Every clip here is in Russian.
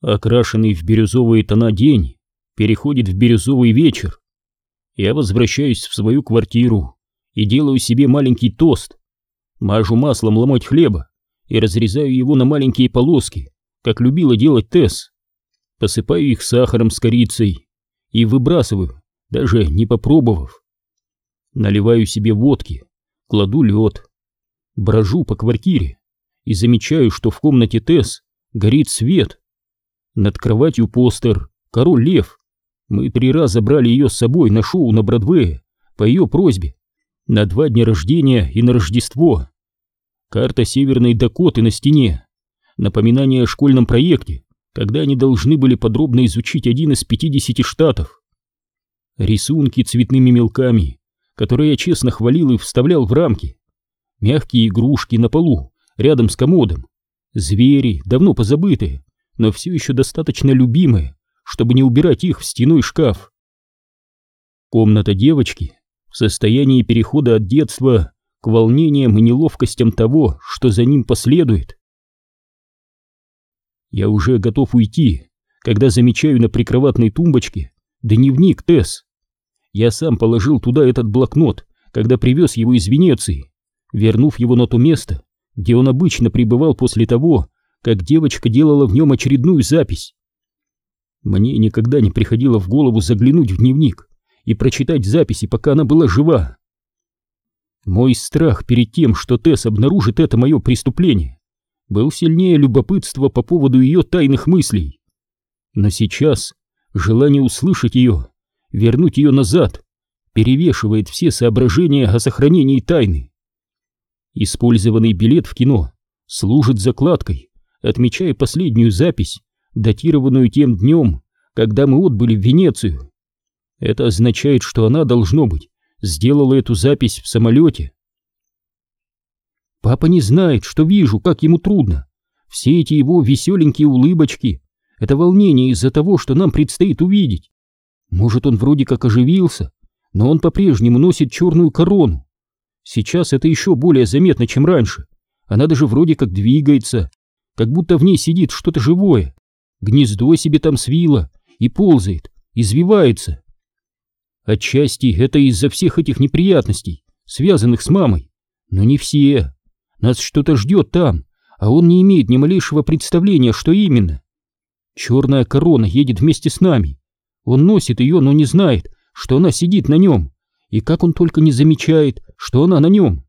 Окрашенный в бирюзовые тона день переходит в бирюзовый вечер. Я возвращаюсь в свою квартиру и делаю себе маленький тост. Мажу маслом ломоть хлеба и разрезаю его на маленькие полоски, как любила делать Тесс. Посыпаю их сахаром с корицей и выбрасываю, даже не попробовав. Наливаю себе водки, кладу лед, брожу по квартире и замечаю, что в комнате Тесс горит свет. Над кроватью постер «Король лев». Мы три раза брали ее с собой на шоу на Бродвее по ее просьбе на два дня рождения и на Рождество. Карта Северной Дакоты на стене. Напоминание о школьном проекте, когда они должны были подробно изучить один из 50 штатов. Рисунки цветными мелками, которые я честно хвалил и вставлял в рамки. Мягкие игрушки на полу, рядом с комодом. Звери, давно позабытые, но все еще достаточно любимые, чтобы не убирать их в стеной шкаф. Комната девочки в состоянии перехода от детства к волнениям и неловкостям того, что за ним последует. Я уже готов уйти, когда замечаю на прикроватной тумбочке дневник Тесс. Я сам положил туда этот блокнот, когда привез его из Венеции, вернув его на то место, где он обычно пребывал после того, как девочка делала в нем очередную запись. Мне никогда не приходило в голову заглянуть в дневник и прочитать записи, пока она была жива. Мой страх перед тем, что Тесс обнаружит это мое преступление, был сильнее любопытства по поводу ее тайных мыслей. Но сейчас желание услышать ее, вернуть ее назад, перевешивает все соображения о сохранении тайны. Использованный билет в кино служит закладкой, отмечая последнюю запись, датированную тем днем, когда мы отбыли в Венецию. Это означает, что она, должно быть, сделала эту запись в самолете. Папа не знает, что вижу, как ему трудно. Все эти его веселенькие улыбочки — это волнение из-за того, что нам предстоит увидеть. Может, он вроде как оживился, но он по-прежнему носит черную корону. Сейчас это еще более заметно, чем раньше. Она даже вроде как двигается, как будто в ней сидит что-то живое. Гнездо себе там свило и ползает, извивается. Отчасти это из-за всех этих неприятностей, связанных с мамой. Но не все. Нас что-то ждет там, а он не имеет ни малейшего представления, что именно. Черная корона едет вместе с нами. Он носит ее, но не знает, что она сидит на нем, и как он только не замечает, что она на нем.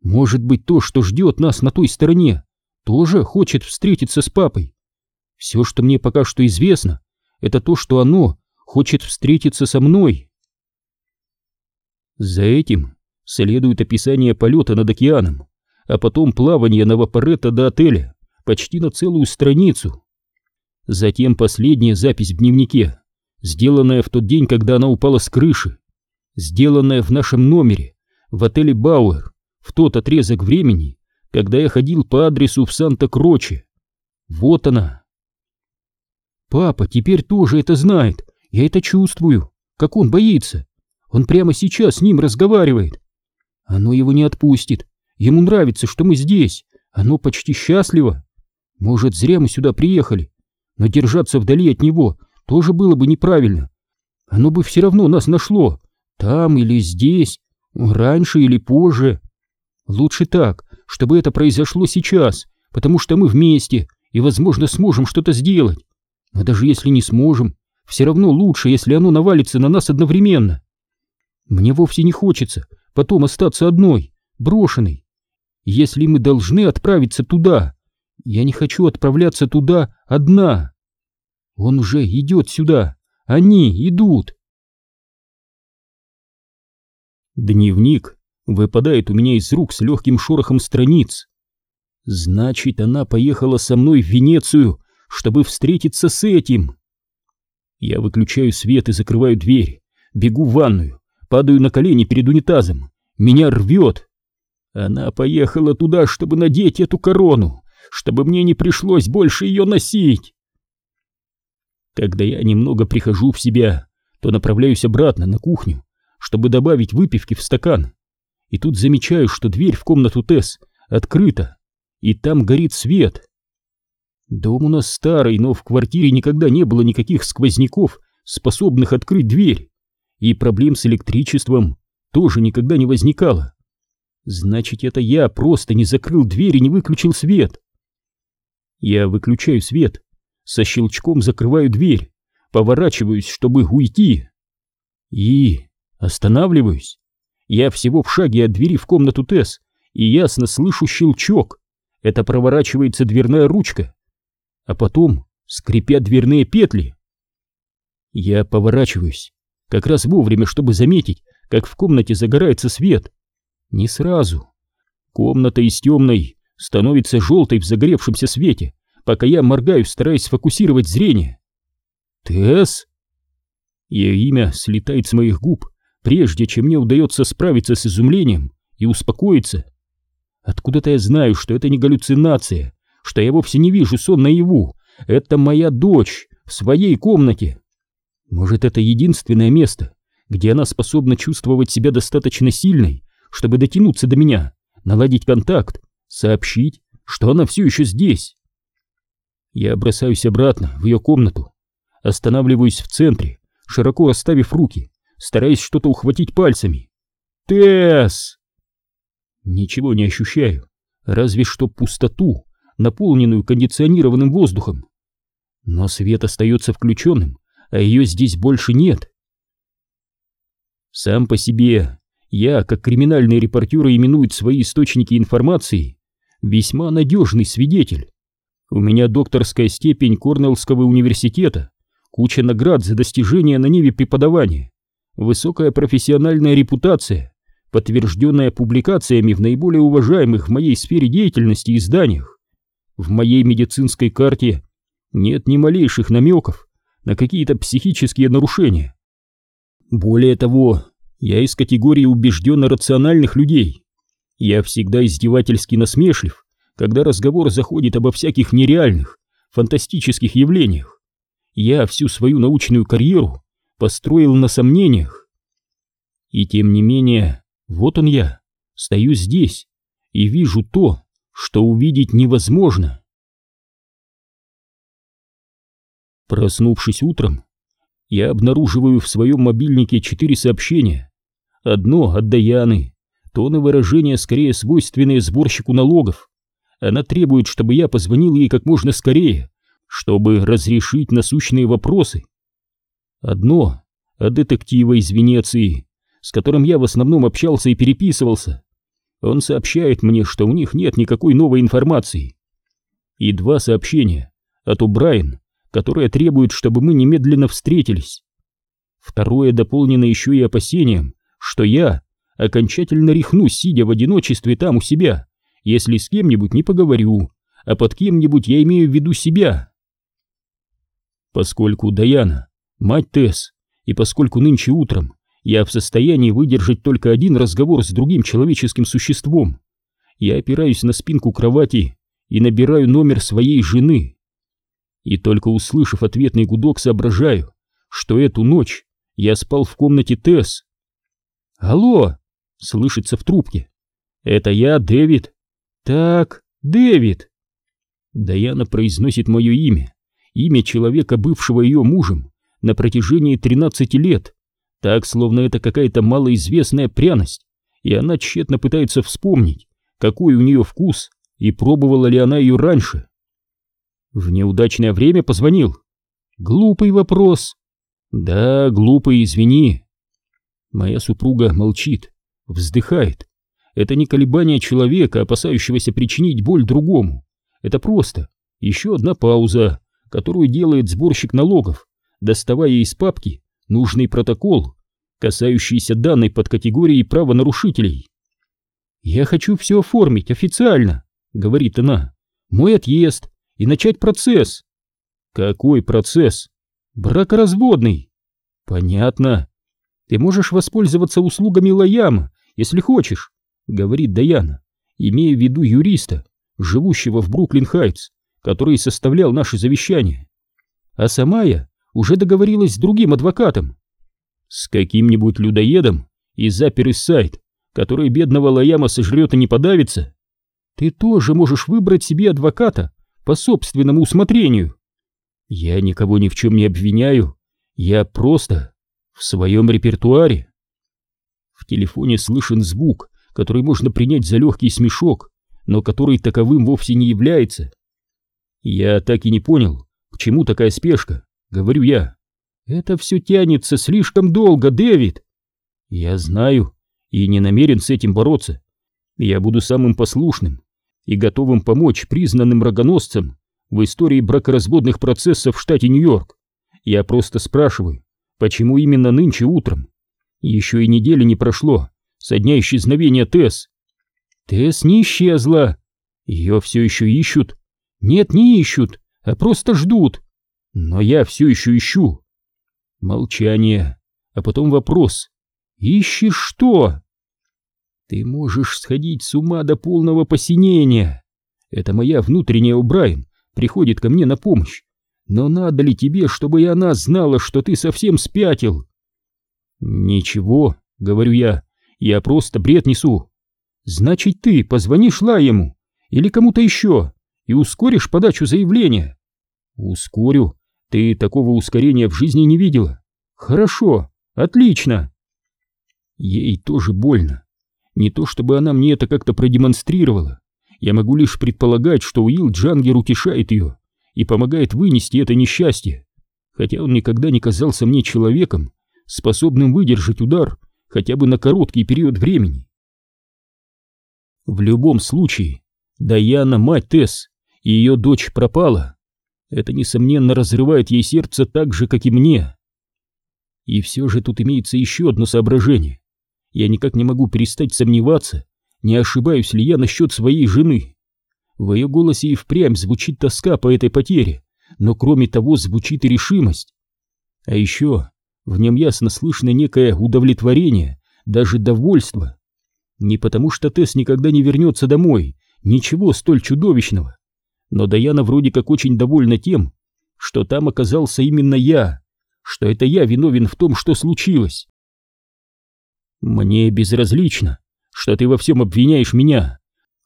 Может быть, то, что ждет нас на той стороне, тоже хочет встретиться с папой. Все, что мне пока что известно, это то, что оно хочет встретиться со мной. За этим следует описание полета над океаном, а потом плавание Новопоретто до отеля почти на целую страницу. Затем последняя запись в дневнике, сделанная в тот день, когда она упала с крыши, сделанная в нашем номере в отеле Бауэр в тот отрезок времени, когда я ходил по адресу в Санта-Кроче. Вот она. Папа теперь тоже это знает, я это чувствую, как он боится. Он прямо сейчас с ним разговаривает. Оно его не отпустит. Ему нравится, что мы здесь. Оно почти счастливо. Может, зря мы сюда приехали. Но держаться вдали от него тоже было бы неправильно. Оно бы все равно нас нашло. Там или здесь. Раньше или позже. Лучше так, чтобы это произошло сейчас, потому что мы вместе и, возможно, сможем что-то сделать. Но даже если не сможем, все равно лучше, если оно навалится на нас одновременно. Мне вовсе не хочется потом остаться одной, брошенной. Если мы должны отправиться туда, я не хочу отправляться туда одна. Он уже идет сюда, они идут. Дневник выпадает у меня из рук с легким шорохом страниц. Значит, она поехала со мной в Венецию, чтобы встретиться с этим. Я выключаю свет и закрываю дверь, бегу в ванную, падаю на колени перед унитазом. Меня рвет. Она поехала туда, чтобы надеть эту корону, чтобы мне не пришлось больше ее носить. Когда я немного прихожу в себя, то направляюсь обратно на кухню, чтобы добавить выпивки в стакан. И тут замечаю, что дверь в комнату Тесс открыта, и там горит свет. Дом у нас старый, но в квартире никогда не было никаких сквозняков, способных открыть дверь. И проблем с электричеством тоже никогда не возникало. Значит, это я просто не закрыл дверь и не выключил свет. Я выключаю свет, со щелчком закрываю дверь, поворачиваюсь, чтобы уйти. И останавливаюсь. Я всего в шаге от двери в комнату Тесс и ясно слышу щелчок. Это проворачивается дверная ручка. А потом скрипят дверные петли. Я поворачиваюсь, как раз вовремя, чтобы заметить, как в комнате загорается свет. Не сразу. Комната из темной становится желтой в загоревшемся свете, пока я моргаю, стараясь сфокусировать зрение. Тесс? Ее имя слетает с моих губ, прежде чем мне удается справиться с изумлением и успокоиться. Откуда-то я знаю, что это не галлюцинация, что я вовсе не вижу сон наяву. Это моя дочь в своей комнате. Может, это единственное место, где она способна чувствовать себя достаточно сильной, чтобы дотянуться до меня, наладить контакт, сообщить, что она все еще здесь. Я бросаюсь обратно в ее комнату, останавливаюсь в центре, широко расставив руки, стараясь что-то ухватить пальцами. Тесс! Ничего не ощущаю, разве что пустоту, наполненную кондиционированным воздухом. Но свет остается включенным, а ее здесь больше нет. Сам по себе я, как криминальные репортеры именуют свои источники информации, весьма надежный свидетель. У меня докторская степень Корнеллского университета, куча наград за достижения на ниве преподавания, высокая профессиональная репутация, подтвержденная публикациями в наиболее уважаемых в моей сфере деятельности изданиях. В моей медицинской карте нет ни малейших намеков на какие-то психические нарушения. Более того, я из категории убежденно рациональных людей. Я всегда издевательски насмешлив, когда разговор заходит обо всяких нереальных, фантастических явлениях. Я всю свою научную карьеру построил на сомнениях. И тем не менее, вот он я, стою здесь и вижу то, что увидеть невозможно. Проснувшись утром, я обнаруживаю в своем мобильнике четыре сообщения. Одно от Даяны, тоны выражения скорее свойственные сборщику налогов. Она требует, чтобы я позвонил ей как можно скорее, чтобы разрешить насущные вопросы. Одно от детектива из Венеции, с которым я в основном общался и переписывался. Он сообщает мне, что у них нет никакой новой информации. И два сообщения от Убрайен, которое требует, чтобы мы немедленно встретились. Второе дополнено еще и опасением, что я окончательно рехнусь, сидя в одиночестве там у себя, если с кем-нибудь не поговорю, а под кем-нибудь я имею в виду себя. Поскольку Даяна, мать Тесс, и поскольку нынче утром я в состоянии выдержать только один разговор с другим человеческим существом, я опираюсь на спинку кровати и набираю номер своей жены и только услышав ответный гудок, соображаю, что эту ночь я спал в комнате Тесс. «Алло!» — слышится в трубке. «Это я, Дэвид». «Так, Дэвид!» Даяна произносит мое имя, имя человека, бывшего ее мужем, на протяжении 13 лет, так, словно это какая-то малоизвестная пряность, и она тщетно пытается вспомнить, какой у нее вкус и пробовала ли она ее раньше. В неудачное время позвонил. Глупый вопрос. Да, глупый, извини. Моя супруга молчит, вздыхает. Это не колебание человека, опасающегося причинить боль другому. Это просто еще одна пауза, которую делает сборщик налогов, доставая из папки нужный протокол, касающийся данной подкатегории правонарушителей. «Я хочу все оформить официально», — говорит она. «Мой отъезд, и начать процесс. Какой процесс? Бракоразводный. Понятно. Ты можешь воспользоваться услугами Лаяма, если хочешь, говорит Даяна, имея в виду юриста, живущего в Бруклин-Хайтс, который составлял наше завещание. А сама я уже договорилась с другим адвокатом. С каким-нибудь людоедом и запер из сайт, который бедного Лаяма сожрет и не подавится. Ты тоже можешь выбрать себе адвоката по собственному усмотрению. Я никого ни в чем не обвиняю, я просто в своем репертуаре. В телефоне слышен звук, который можно принять за легкий смешок, но который таковым вовсе не является. Я так и не понял, к чему такая спешка, говорю я. Это все тянется слишком долго, Дэвид. Я знаю и не намерен с этим бороться. Я буду самым послушным и готовым помочь признанным рогоносцам в истории бракоразводных процессов в штате Нью-Йорк. Я просто спрашиваю, почему именно нынче утром? Еще и недели не прошло со дня исчезновения Тесс. Тесс не исчезла. Ее все еще ищут. Нет, не ищут, а просто ждут. Но я все еще ищу. Молчание, а потом вопрос. Ищешь что? Ты можешь сходить с ума до полного посинения. Это моя внутренняя Убрайн приходит ко мне на помощь. Но надо ли тебе, чтобы и она знала, что ты совсем спятил? Ничего, говорю я, я просто бред несу. Значит, ты позвонишь Лаему или кому-то еще и ускоришь подачу заявления. Ускорю. Ты такого ускорения в жизни не видела. Хорошо, отлично. Ей тоже больно. Не то чтобы она мне это как-то продемонстрировала. Я могу лишь предполагать, что Уилл Джангер утешает ее и помогает вынести это несчастье, хотя он никогда не казался мне человеком, способным выдержать удар хотя бы на короткий период времени. В любом случае, Даяна мать Тесс, и ее дочь пропала. Это, несомненно, разрывает ей сердце так же, как и мне. И все же тут имеется еще одно соображение. Я никак не могу перестать сомневаться, не ошибаюсь ли я насчет своей жены. В ее голосе и впрямь звучит тоска по этой потере, но кроме того звучит и решимость. А еще в нем ясно слышно некое удовлетворение, даже довольство. Не потому что Тесс никогда не вернется домой, ничего столь чудовищного. Но Даяна вроде как очень довольна тем, что там оказался именно я, что это я виновен в том, что случилось. Мне безразлично, что ты во всем обвиняешь меня,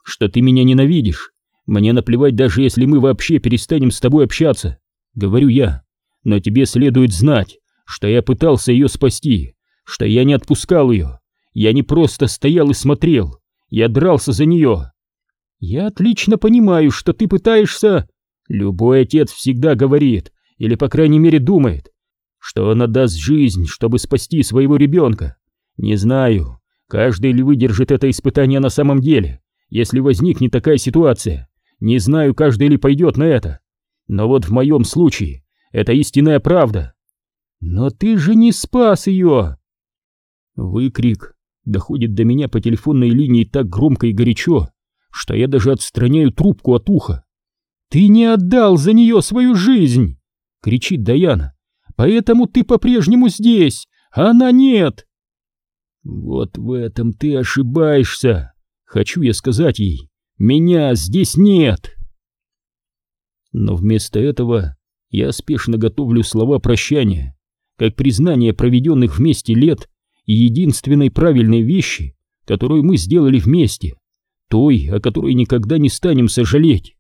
что ты меня ненавидишь. Мне наплевать, даже если мы вообще перестанем с тобой общаться, говорю я. Но тебе следует знать, что я пытался ее спасти, что я не отпускал ее. Я не просто стоял и смотрел, я дрался за нее. Я отлично понимаю, что ты пытаешься... Любой отец всегда говорит, или по крайней мере думает, что он отдаст жизнь, чтобы спасти своего ребенка. Не знаю, каждый ли выдержит это испытание на самом деле, если возникнет такая ситуация. Не знаю, каждый ли пойдет на это. Но вот в моем случае это истинная правда. Но ты же не спас ее! Выкрик доходит до меня по телефонной линии так громко и горячо, что я даже отстраняю трубку от уха. «Ты не отдал за нее свою жизнь!» — кричит Даяна. «Поэтому ты по-прежнему здесь, а она нет!» «Вот в этом ты ошибаешься!» Хочу я сказать ей, меня здесь нет! Но вместо этого я спешно готовлю слова прощания, как признание проведенных вместе лет и единственной правильной вещи, которую мы сделали вместе, той, о которой никогда не станем сожалеть.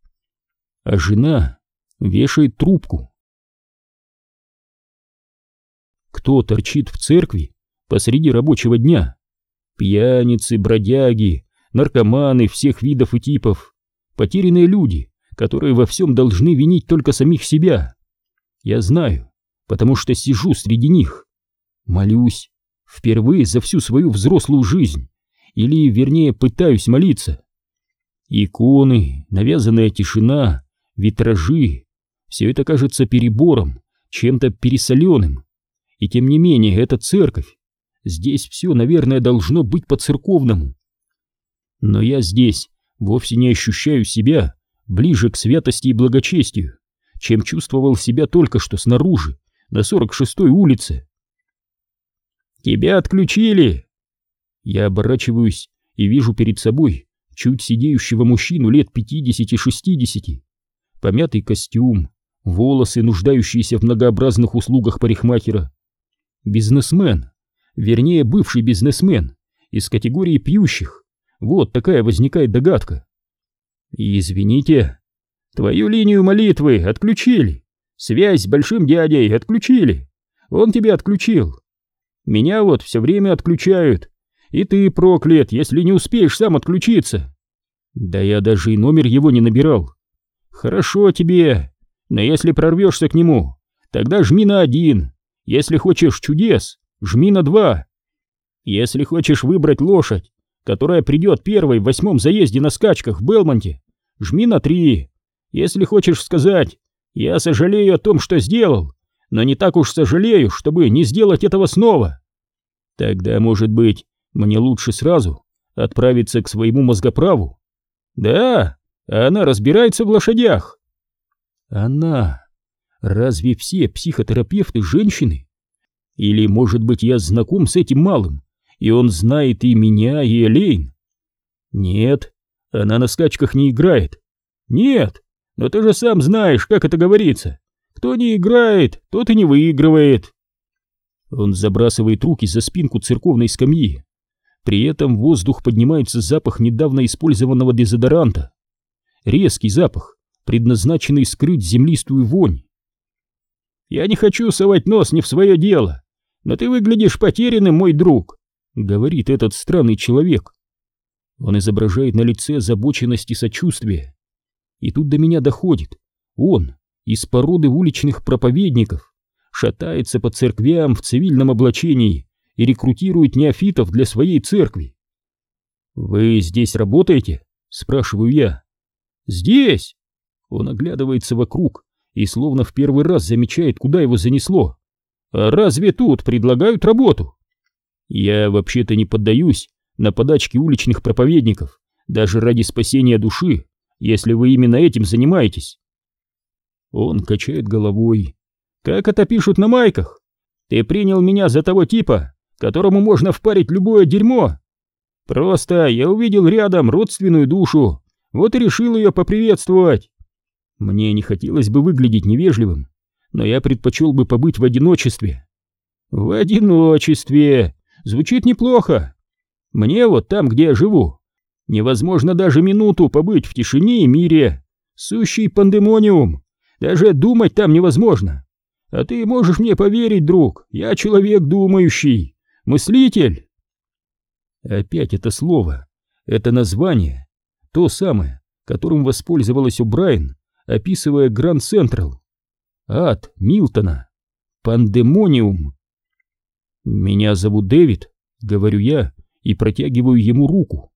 А жена вешает трубку. Кто торчит в церкви посреди рабочего дня. Пьяницы, бродяги, наркоманы всех видов и типов, потерянные люди, которые во всем должны винить только самих себя. Я знаю, потому что сижу среди них. Молюсь, впервые за всю свою взрослую жизнь, или, вернее, пытаюсь молиться. Иконы, навязанная тишина, витражи — все это кажется перебором, чем-то пересоленным. И тем не менее, это церковь, Здесь все, наверное, должно быть по-церковному. Но я здесь вовсе не ощущаю себя ближе к святости и благочестию, чем чувствовал себя только что снаружи, на 46-й улице. «Тебя отключили!» Я оборачиваюсь и вижу перед собой чуть сидеющего мужчину лет 50-60. Помятый костюм, волосы, нуждающиеся в многообразных услугах парикмахера. Бизнесмен, вернее бывший бизнесмен, из категории пьющих. Вот такая возникает догадка. Извините, Твою линию молитвы отключили. Связь с большим дядей отключили. Он тебя отключил. Меня вот все время отключают. И ты проклят, если не успеешь сам отключиться. Да я даже и номер его не набирал. Хорошо тебе, но если прорвешься к нему, тогда жми на один. Если хочешь чудес, жми на два. Если хочешь выбрать лошадь, которая придет первой в восьмом заезде на скачках в Белмонте, жми на три. Если хочешь сказать, я сожалею о том, что сделал, но не так уж сожалею, чтобы не сделать этого снова. Тогда, может быть, мне лучше сразу отправиться к своему мозгоправу. Да, она разбирается в лошадях. Она? Разве все психотерапевты женщины? Или, может быть, я знаком с этим малым, и он знает и меня, и Элейн? Нет, она на скачках не играет. Нет, но ты же сам знаешь, как это говорится. Кто не играет, тот и не выигрывает. Он забрасывает руки за спинку церковной скамьи. При этом в воздух поднимается запах недавно использованного дезодоранта. Резкий запах, предназначенный скрыть землистую вонь. «Я не хочу совать нос не в свое дело, но ты выглядишь потерянным, мой друг», — говорит этот странный человек. Он изображает на лице озабоченность и сочувствие. И тут до меня доходит. Он из породы уличных проповедников шатается по церквям в цивильном облачении и рекрутирует неофитов для своей церкви. «Вы здесь работаете?» — спрашиваю я. «Здесь!» Он оглядывается вокруг и словно в первый раз замечает, куда его занесло. «А разве тут предлагают работу?» «Я вообще-то не поддаюсь на подачки уличных проповедников, даже ради спасения души, если вы именно этим занимаетесь». Он качает головой. «Как это пишут на майках? Ты принял меня за того типа, которому можно впарить любое дерьмо. Просто я увидел рядом родственную душу, вот и решил ее поприветствовать. Мне не хотелось бы выглядеть невежливым, но я предпочел бы побыть в одиночестве. В одиночестве. Звучит неплохо. Мне вот там, где я живу, невозможно даже минуту побыть в тишине и мире. Сущий пандемониум. Даже думать там невозможно. А ты можешь мне поверить, друг, я человек думающий, мыслитель. Опять это слово, это название, то самое, которым воспользовалась О'Брайен, описывая Гранд Централ. Ад Милтона. Пандемониум. «Меня зовут Дэвид», — говорю я и протягиваю ему руку.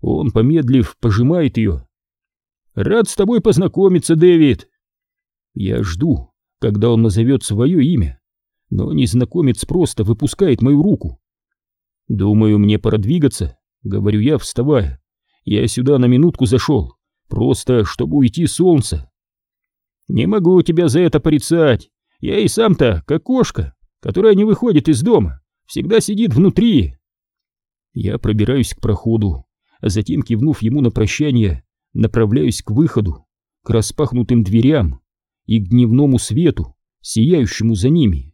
Он, помедлив, пожимает ее. «Рад с тобой познакомиться, Дэвид!» Я жду, когда он назовет свое имя, но незнакомец просто выпускает мою руку. «Думаю, мне пора двигаться», — говорю я, вставая. «Я сюда на минутку зашел, просто чтобы уйти солнце». «Не могу тебя за это порицать. Я и сам-то, как кошка, которая не выходит из дома, всегда сидит внутри». Я пробираюсь к проходу, а затем, кивнув ему на прощание, направляюсь к выходу, к распахнутым дверям и к дневному свету, сияющему за ними.